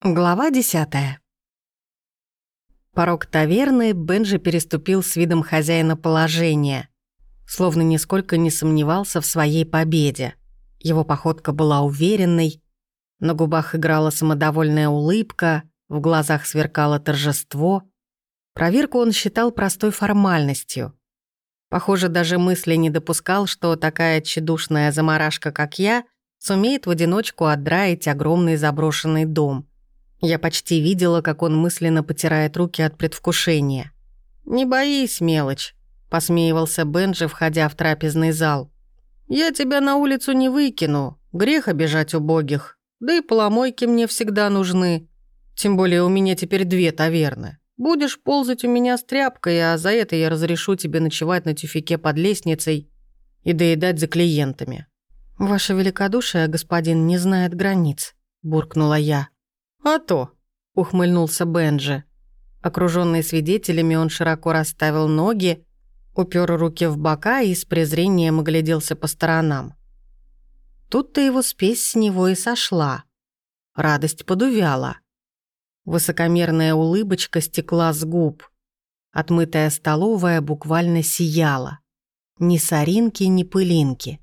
Глава десятая. Порог таверны Бенджи переступил с видом хозяина положения, словно нисколько не сомневался в своей победе. Его походка была уверенной, на губах играла самодовольная улыбка, в глазах сверкало торжество. Проверку он считал простой формальностью. Похоже, даже мысли не допускал, что такая тщедушная заморашка, как я, сумеет в одиночку отдраить огромный заброшенный дом — я почти видела, как он мысленно потирает руки от предвкушения. «Не боись, мелочь», — посмеивался Бенджи, входя в трапезный зал. «Я тебя на улицу не выкину. Грех обижать убогих. Да и поломойки мне всегда нужны. Тем более у меня теперь две таверны. Будешь ползать у меня с тряпкой, а за это я разрешу тебе ночевать на тюфике под лестницей и доедать за клиентами». «Ваше великодушие, господин, не знает границ», — буркнула я. «А то», — ухмыльнулся Бенджи. Окруженный свидетелями, он широко расставил ноги, упер руки в бока и с презрением огляделся по сторонам. Тут-то его спесь с него и сошла. Радость подувяла. Высокомерная улыбочка стекла с губ. Отмытая столовая буквально сияла. Ни соринки, ни пылинки.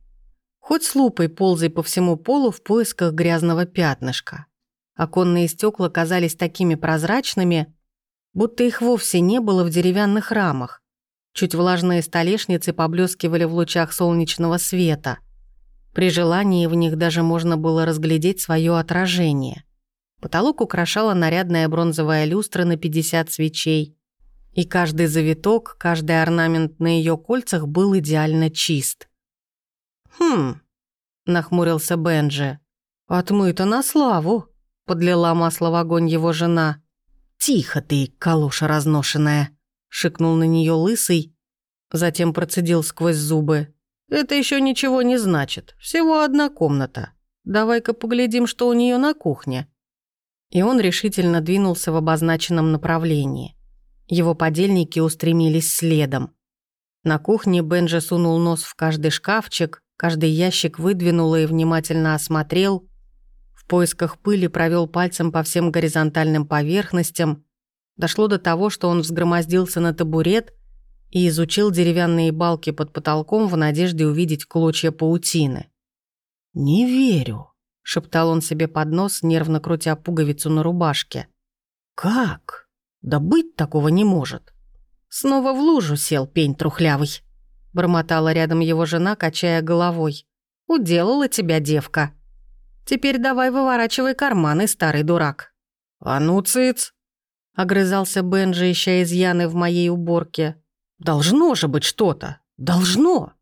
Хоть с лупой ползай по всему полу в поисках грязного пятнышка. Оконные стекла казались такими прозрачными, будто их вовсе не было в деревянных рамах. Чуть влажные столешницы поблескивали в лучах солнечного света. При желании в них даже можно было разглядеть свое отражение. Потолок украшала нарядная бронзовая люстра на 50 свечей. И каждый завиток, каждый орнамент на ее кольцах был идеально чист. «Хм», — нахмурился Бенджи, — «отмыто на славу». Подлила масло в огонь его жена. «Тихо ты, калоша разношенная!» Шикнул на нее лысый, затем процедил сквозь зубы. «Это еще ничего не значит. Всего одна комната. Давай-ка поглядим, что у нее на кухне». И он решительно двинулся в обозначенном направлении. Его подельники устремились следом. На кухне Бенджи сунул нос в каждый шкафчик, каждый ящик выдвинул и внимательно осмотрел, в поисках пыли провел пальцем по всем горизонтальным поверхностям. Дошло до того, что он взгромоздился на табурет и изучил деревянные балки под потолком в надежде увидеть клочья паутины. «Не верю», — шептал он себе под нос, нервно крутя пуговицу на рубашке. «Как? Да быть такого не может». Снова в лужу сел пень трухлявый. Бормотала рядом его жена, качая головой. «Уделала тебя девка». Теперь давай выворачивай карманы, старый дурак». «А ну, цыц!» — огрызался Бенджи, ища изъяны в моей уборке. «Должно же быть что-то! Должно!»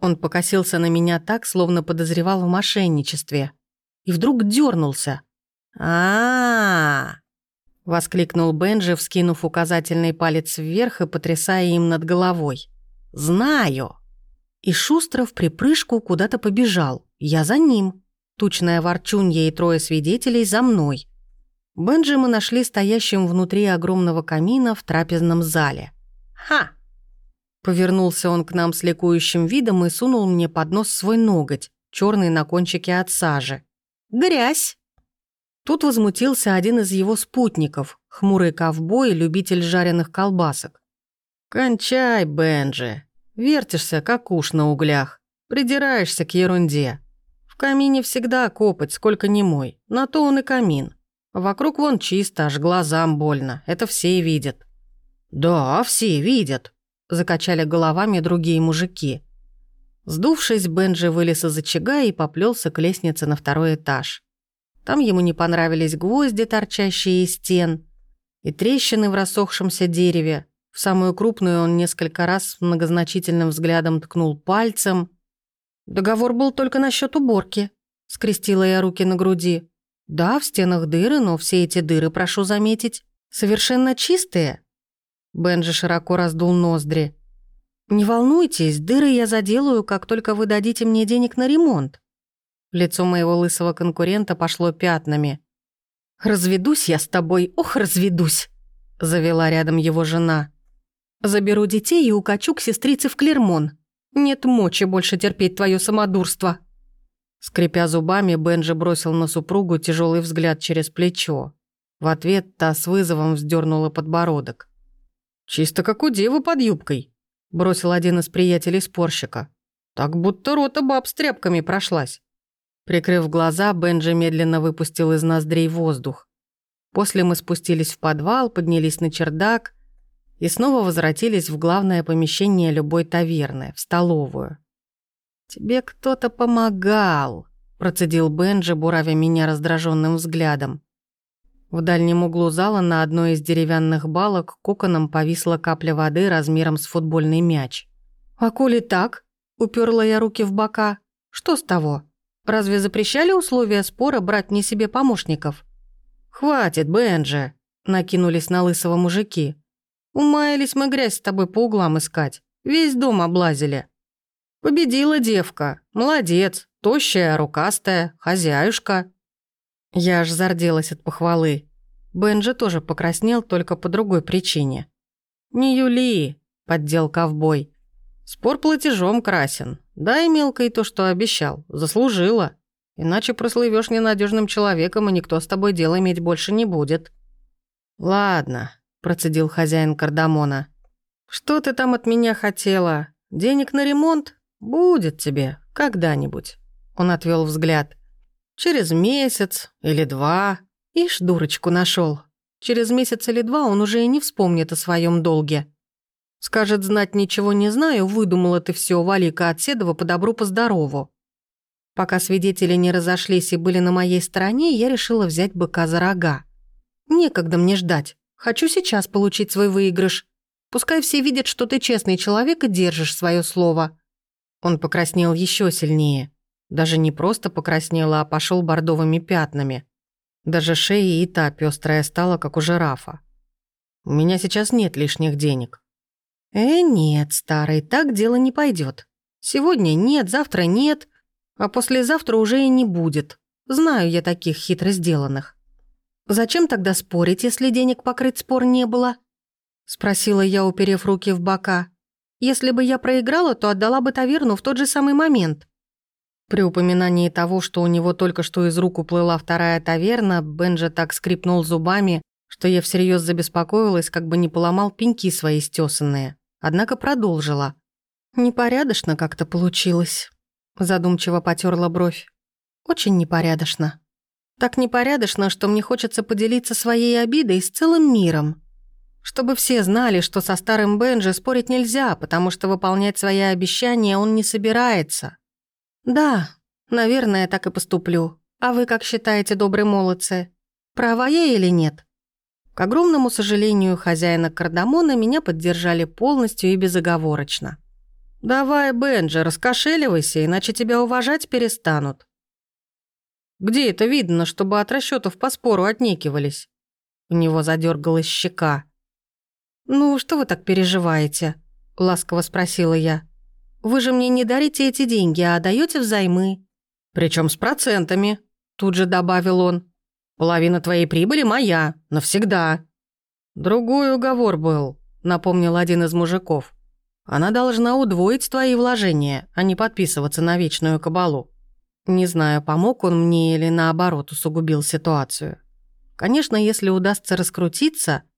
Он покосился на меня так, словно подозревал в мошенничестве. И вдруг дернулся. а, -а, -а воскликнул Бенджи, вскинув указательный палец вверх и потрясая им над головой. «Знаю!» И шустро в припрыжку куда-то побежал. Я за ним. Тучная ворчунья и трое свидетелей за мной. Бенджи мы нашли стоящим внутри огромного камина в трапезном зале. «Ха!» Повернулся он к нам с ликующим видом и сунул мне под нос свой ноготь, черный на кончике от сажи. «Грязь!» Тут возмутился один из его спутников, хмурый ковбой, любитель жареных колбасок. «Кончай, Бенджи. Вертишься, как уж на углях. Придираешься к ерунде камине всегда копоть, сколько не мой. На то он и камин. Вокруг вон чисто, аж глазам больно. Это все видят». «Да, все видят», — закачали головами другие мужики. Сдувшись, Бенджи вылез из очага и поплелся к лестнице на второй этаж. Там ему не понравились гвозди, торчащие из стен, и трещины в рассохшемся дереве. В самую крупную он несколько раз многозначительным взглядом ткнул пальцем — Договор был только насчет уборки. Скрестила я руки на груди. Да, в стенах дыры, но все эти дыры, прошу заметить, совершенно чистые. Бенджи широко раздул ноздри. «Не волнуйтесь, дыры я заделаю, как только вы дадите мне денег на ремонт». Лицо моего лысого конкурента пошло пятнами. «Разведусь я с тобой, ох, разведусь!» Завела рядом его жена. «Заберу детей и укачу к сестрице в Клермон. Нет мочи больше терпеть твое самодурство». Скрипя зубами, Бенджи бросил на супругу тяжелый взгляд через плечо. В ответ та с вызовом вздернула подбородок. «Чисто как у девы под юбкой», — бросил один из приятелей спорщика. «Так будто рота баб с тряпками прошлась». Прикрыв глаза, Бенджи медленно выпустил из ноздрей воздух. После мы спустились в подвал, поднялись на чердак и снова возвратились в главное помещение любой таверны, в столовую. «Тебе кто-то помогал», – процедил Бенджи, буравя меня раздраженным взглядом. В дальнем углу зала на одной из деревянных балок коконом повисла капля воды размером с футбольный мяч. «А коли так?» – уперла я руки в бока. «Что с того? Разве запрещали условия спора брать не себе помощников?» «Хватит, Бенджи!» – накинулись на лысого мужики. «Умаялись мы грязь с тобой по углам искать. Весь дом облазили». Победила девка. Молодец. Тощая, рукастая, хозяюшка. Я аж зарделась от похвалы. Бенджи тоже покраснел, только по другой причине. «Не Юли», — поддел ковбой. «Спор платежом красен. Дай мелкой то, что обещал. Заслужила. Иначе прослывешь ненадежным человеком, и никто с тобой дело иметь больше не будет». «Ладно», — процедил хозяин кардамона. «Что ты там от меня хотела? Денег на ремонт? «Будет тебе, когда-нибудь», — он отвел взгляд. «Через месяц или два. Ишь, дурочку нашел. Через месяц или два он уже и не вспомнит о своем долге. Скажет, знать ничего не знаю, выдумала ты все, Валика Отседова по добру, по здорову. Пока свидетели не разошлись и были на моей стороне, я решила взять быка за рога. Некогда мне ждать. Хочу сейчас получить свой выигрыш. Пускай все видят, что ты честный человек и держишь свое слово. Он покраснел еще сильнее. Даже не просто покраснел, а пошел бордовыми пятнами. Даже шея и та пестрая стала, как у жирафа. «У меня сейчас нет лишних денег». «Э, нет, старый, так дело не пойдет. Сегодня нет, завтра нет, а послезавтра уже и не будет. Знаю я таких хитро сделанных. Зачем тогда спорить, если денег покрыть спор не было?» Спросила я, уперев руки в бока. Если бы я проиграла, то отдала бы таверну в тот же самый момент. При упоминании того, что у него только что из рук уплыла вторая таверна, Бенджи так скрипнул зубами, что я всерьез забеспокоилась, как бы не поломал пеньки свои стесанные. Однако продолжила. «Непорядочно как-то получилось», – задумчиво потерла бровь. «Очень непорядочно. Так непорядочно, что мне хочется поделиться своей обидой с целым миром. Чтобы все знали, что со старым Бенджи спорить нельзя, потому что выполнять свои обещания он не собирается. Да, наверное, так и поступлю. А вы как считаете, добрые молодцы? Права я или нет? К огромному сожалению хозяина кардамона меня поддержали полностью и безоговорочно. «Давай, Бенджи, раскошеливайся, иначе тебя уважать перестанут». «Где это видно, чтобы от расчетов по спору отнекивались?» У него задергалась щека. «Ну, что вы так переживаете?» – ласково спросила я. «Вы же мне не дарите эти деньги, а даете взаймы». «Причем с процентами», – тут же добавил он. «Половина твоей прибыли моя, навсегда». «Другой уговор был», – напомнил один из мужиков. «Она должна удвоить твои вложения, а не подписываться на вечную кабалу». Не знаю, помог он мне или наоборот усугубил ситуацию. Конечно, если удастся раскрутиться –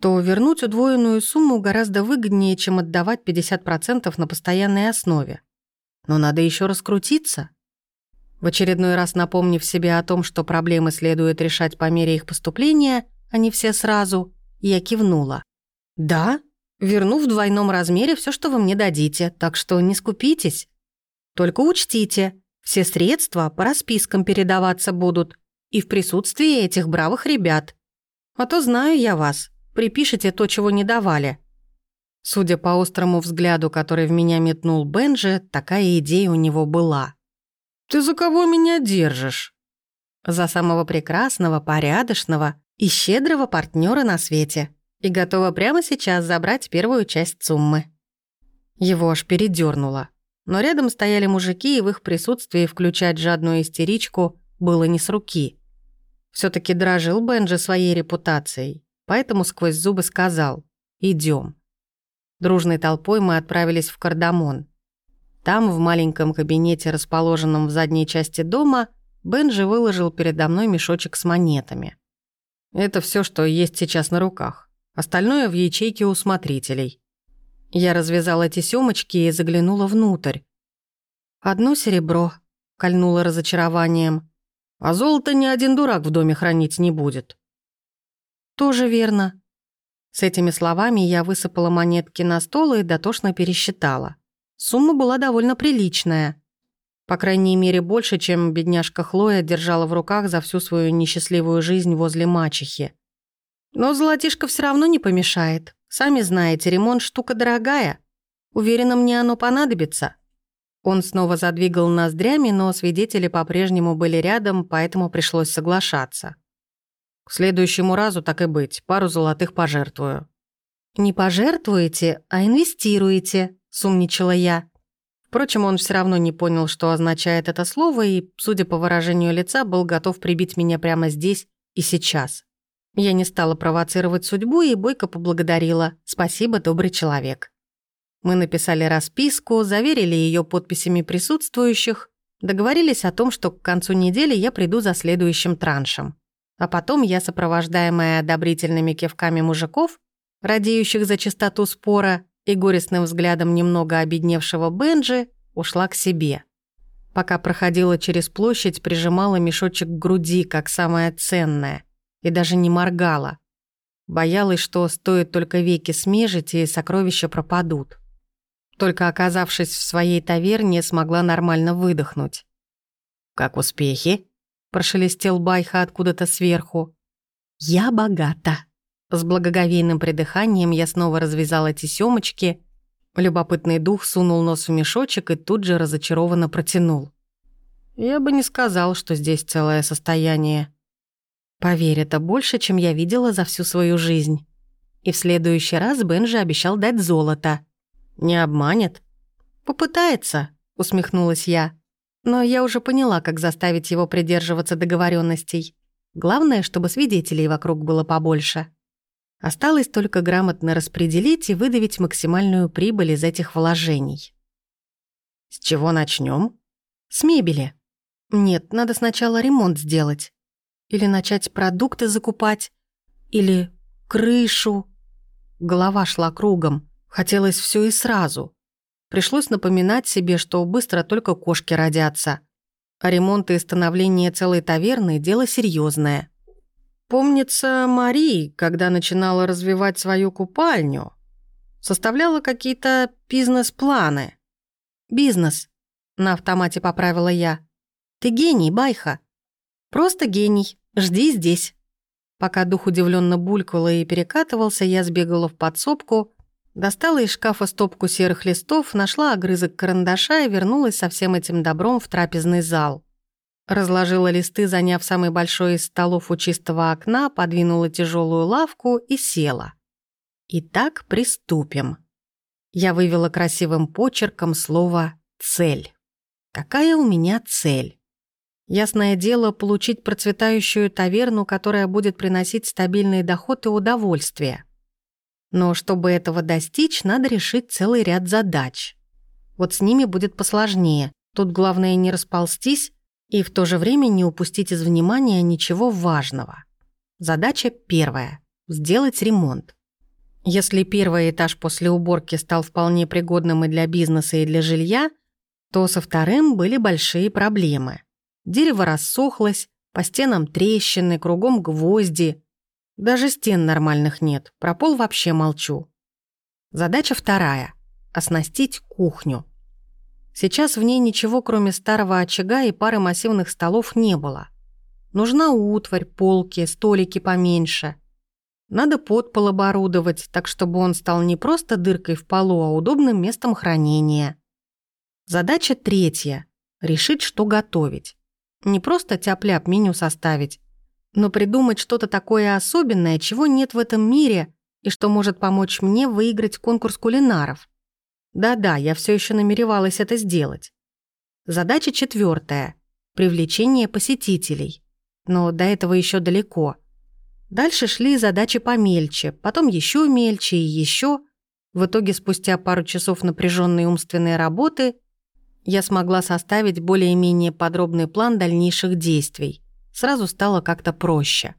то вернуть удвоенную сумму гораздо выгоднее, чем отдавать 50% на постоянной основе. Но надо еще раскрутиться. В очередной раз напомнив себе о том, что проблемы следует решать по мере их поступления, а не все сразу, я кивнула. «Да, верну в двойном размере все, что вы мне дадите, так что не скупитесь. Только учтите, все средства по распискам передаваться будут и в присутствии этих бравых ребят. А то знаю я вас, припишете то, чего не давали». Судя по острому взгляду, который в меня метнул Бенджи, такая идея у него была. «Ты за кого меня держишь?» «За самого прекрасного, порядочного и щедрого партнера на свете. И готова прямо сейчас забрать первую часть суммы». Его аж передернуло. Но рядом стояли мужики, и в их присутствии включать жадную истеричку было не с руки. все таки дрожил Бенджи своей репутацией поэтому сквозь зубы сказал «Идем». Дружной толпой мы отправились в Кардамон. Там, в маленьком кабинете, расположенном в задней части дома, Бенджи выложил передо мной мешочек с монетами. Это все, что есть сейчас на руках. Остальное в ячейке у смотрителей. Я развязала эти сёмочки и заглянула внутрь. «Одно серебро», — кольнуло разочарованием. «А золото ни один дурак в доме хранить не будет». «Тоже верно». С этими словами я высыпала монетки на стол и дотошно пересчитала. Сумма была довольно приличная. По крайней мере, больше, чем бедняжка Хлоя держала в руках за всю свою несчастливую жизнь возле мачехи. Но золотишко все равно не помешает. Сами знаете, ремонт штука дорогая. Уверена, мне оно понадобится. Он снова задвигал ноздрями, но свидетели по-прежнему были рядом, поэтому пришлось соглашаться. К следующему разу так и быть, пару золотых пожертвую. «Не пожертвуете, а инвестируете», — сумничала я. Впрочем, он все равно не понял, что означает это слово, и, судя по выражению лица, был готов прибить меня прямо здесь и сейчас. Я не стала провоцировать судьбу и бойко поблагодарила. «Спасибо, добрый человек». Мы написали расписку, заверили ее подписями присутствующих, договорились о том, что к концу недели я приду за следующим траншем. А потом я, сопровождаемая одобрительными кивками мужиков, радеющих за чистоту спора, и горестным взглядом немного обедневшего Бенджи ушла к себе. Пока проходила через площадь, прижимала мешочек к груди, как самое ценное, и даже не моргала. Боялась, что стоит только веки смежить, и сокровища пропадут. Только оказавшись в своей таверне, смогла нормально выдохнуть. «Как успехи?» – прошелестел Байха откуда-то сверху. «Я богата», с благоговейным придыханием я снова развязала тесёмочки. Любопытный дух сунул нос в мешочек и тут же разочарованно протянул. Я бы не сказал, что здесь целое состояние. Поверь, это больше, чем я видела за всю свою жизнь. И в следующий раз Бенжи обещал дать золото. Не обманет? Попытается, усмехнулась я. Но я уже поняла, как заставить его придерживаться договоренностей. Главное, чтобы свидетелей вокруг было побольше. Осталось только грамотно распределить и выдавить максимальную прибыль из этих вложений. С чего начнем? С мебели. Нет, надо сначала ремонт сделать. Или начать продукты закупать. Или крышу. Голова шла кругом. Хотелось все и сразу. Пришлось напоминать себе, что быстро только кошки родятся. А ремонт и становление целой таверны – дело серьезное. Помнится, Мари, когда начинала развивать свою купальню, составляла какие-то бизнес-планы. «Бизнес», — на автомате поправила я. «Ты гений, Байха. Просто гений. Жди здесь». Пока дух удивленно булькал и перекатывался, я сбегала в подсобку, достала из шкафа стопку серых листов, нашла огрызок карандаша и вернулась со всем этим добром в трапезный зал. Разложила листы, заняв самый большой из столов у чистого окна, подвинула тяжелую лавку и села. Итак, приступим. Я вывела красивым почерком слово «цель». Какая у меня цель? Ясное дело, получить процветающую таверну, которая будет приносить стабильный доход и удовольствие. Но чтобы этого достичь, надо решить целый ряд задач. Вот с ними будет посложнее. Тут главное не расползтись, и в то же время не упустить из внимания ничего важного. Задача первая – сделать ремонт. Если первый этаж после уборки стал вполне пригодным и для бизнеса, и для жилья, то со вторым были большие проблемы. Дерево рассохлось, по стенам трещины, кругом гвозди. Даже стен нормальных нет, про пол вообще молчу. Задача вторая – оснастить кухню. Сейчас в ней ничего, кроме старого очага и пары массивных столов, не было. Нужна утварь, полки, столики поменьше. Надо подпол оборудовать, так чтобы он стал не просто дыркой в полу, а удобным местом хранения. Задача третья – решить, что готовить. Не просто тяп-ляп меню составить, но придумать что-то такое особенное, чего нет в этом мире и что может помочь мне выиграть конкурс кулинаров. Да-да, я все еще намеревалась это сделать. Задача четвертая – привлечение посетителей. Но до этого еще далеко. Дальше шли задачи помельче, потом еще мельче и еще. В итоге, спустя пару часов напряженной умственной работы, я смогла составить более-менее подробный план дальнейших действий. Сразу стало как-то проще.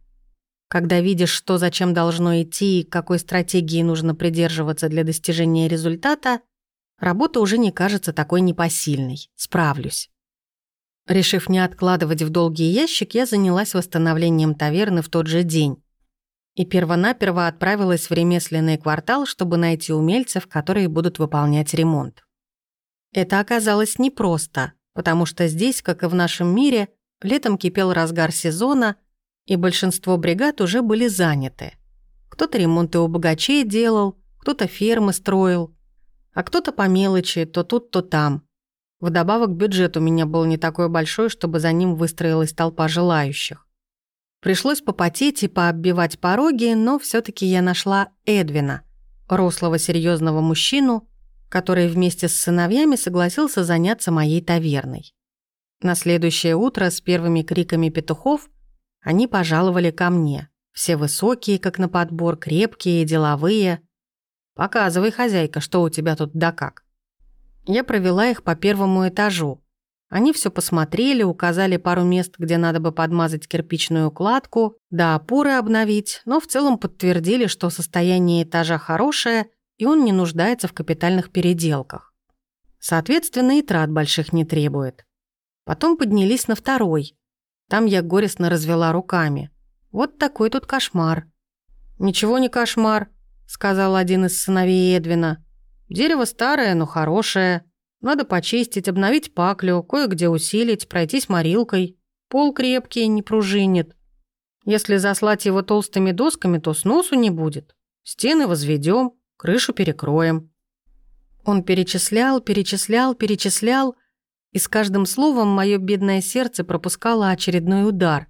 Когда видишь, что зачем должно идти и какой стратегии нужно придерживаться для достижения результата, работа уже не кажется такой непосильной. Справлюсь. Решив не откладывать в долгий ящик, я занялась восстановлением таверны в тот же день. И первонаперво отправилась в ремесленный квартал, чтобы найти умельцев, которые будут выполнять ремонт. Это оказалось непросто, потому что здесь, как и в нашем мире, летом кипел разгар сезона, и большинство бригад уже были заняты. Кто-то ремонты у богачей делал, кто-то фермы строил, а кто-то по мелочи, то тут, то там. Вдобавок бюджет у меня был не такой большой, чтобы за ним выстроилась толпа желающих. Пришлось попотеть и пооббивать пороги, но все таки я нашла Эдвина, рослого серьезного мужчину, который вместе с сыновьями согласился заняться моей таверной. На следующее утро с первыми криками петухов они пожаловали ко мне. Все высокие, как на подбор, крепкие, деловые. «Показывай, хозяйка, что у тебя тут да как». Я провела их по первому этажу. Они все посмотрели, указали пару мест, где надо бы подмазать кирпичную кладку, да опоры обновить, но в целом подтвердили, что состояние этажа хорошее – и он не нуждается в капитальных переделках. Соответственно, и трат больших не требует. Потом поднялись на второй. Там я горестно развела руками. Вот такой тут кошмар. «Ничего не кошмар», — сказал один из сыновей Эдвина. «Дерево старое, но хорошее. Надо почистить, обновить паклю, кое-где усилить, пройтись морилкой. Пол крепкий, не пружинит. Если заслать его толстыми досками, то сносу не будет. Стены возведем, Крышу перекроем». Он перечислял, перечислял, перечислял, и с каждым словом мое бедное сердце пропускало очередной удар.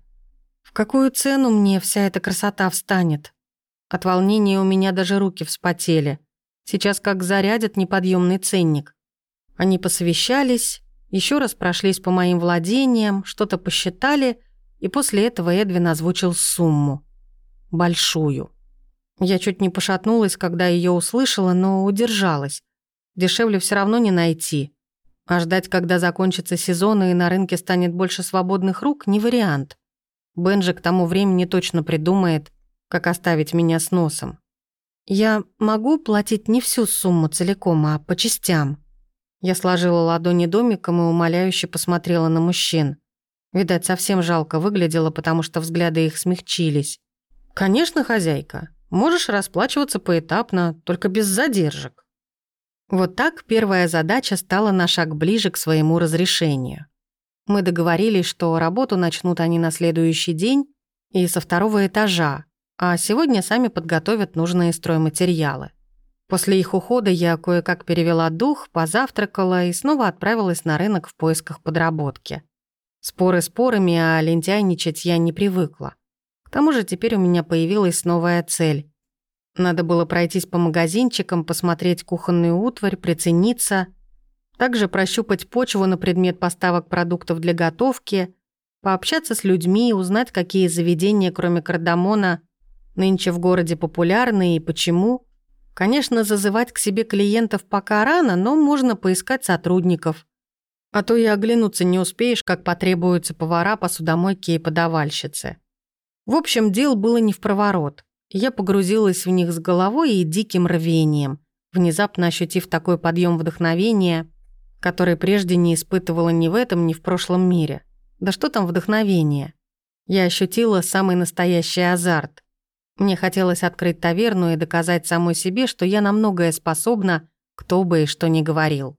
В какую цену мне вся эта красота встанет? От волнения у меня даже руки вспотели. Сейчас как зарядят неподъемный ценник. Они посовещались, еще раз прошлись по моим владениям, что-то посчитали, и после этого Эдвин озвучил сумму. Большую. Я чуть не пошатнулась, когда ее услышала, но удержалась. Дешевле все равно не найти. А ждать, когда закончится сезон и на рынке станет больше свободных рук, не вариант. Бенджи к тому времени точно придумает, как оставить меня с носом. Я могу платить не всю сумму целиком, а по частям. Я сложила ладони домиком и умоляюще посмотрела на мужчин. Видать, совсем жалко выглядело, потому что взгляды их смягчились. «Конечно, хозяйка. Можешь расплачиваться поэтапно, только без задержек. Вот так первая задача стала на шаг ближе к своему разрешению. Мы договорились, что работу начнут они на следующий день и со второго этажа, а сегодня сами подготовят нужные стройматериалы. После их ухода я кое-как перевела дух, позавтракала и снова отправилась на рынок в поисках подработки. Споры спорами, а лентяйничать я не привыкла. К тому же теперь у меня появилась новая цель. Надо было пройтись по магазинчикам, посмотреть кухонную утварь, прицениться, также прощупать почву на предмет поставок продуктов для готовки, пообщаться с людьми, узнать, какие заведения, кроме кардамона, нынче в городе популярны и почему. Конечно, зазывать к себе клиентов пока рано, но можно поискать сотрудников. А то и оглянуться не успеешь, как потребуются повара, посудомойки и подавальщицы. В общем, дел было не в проворот. Я погрузилась в них с головой и диким рвением, внезапно ощутив такой подъем вдохновения, который прежде не испытывала ни в этом, ни в прошлом мире. Да что там вдохновение? Я ощутила самый настоящий азарт. Мне хотелось открыть таверну и доказать самой себе, что я на многое способна, кто бы и что ни говорил.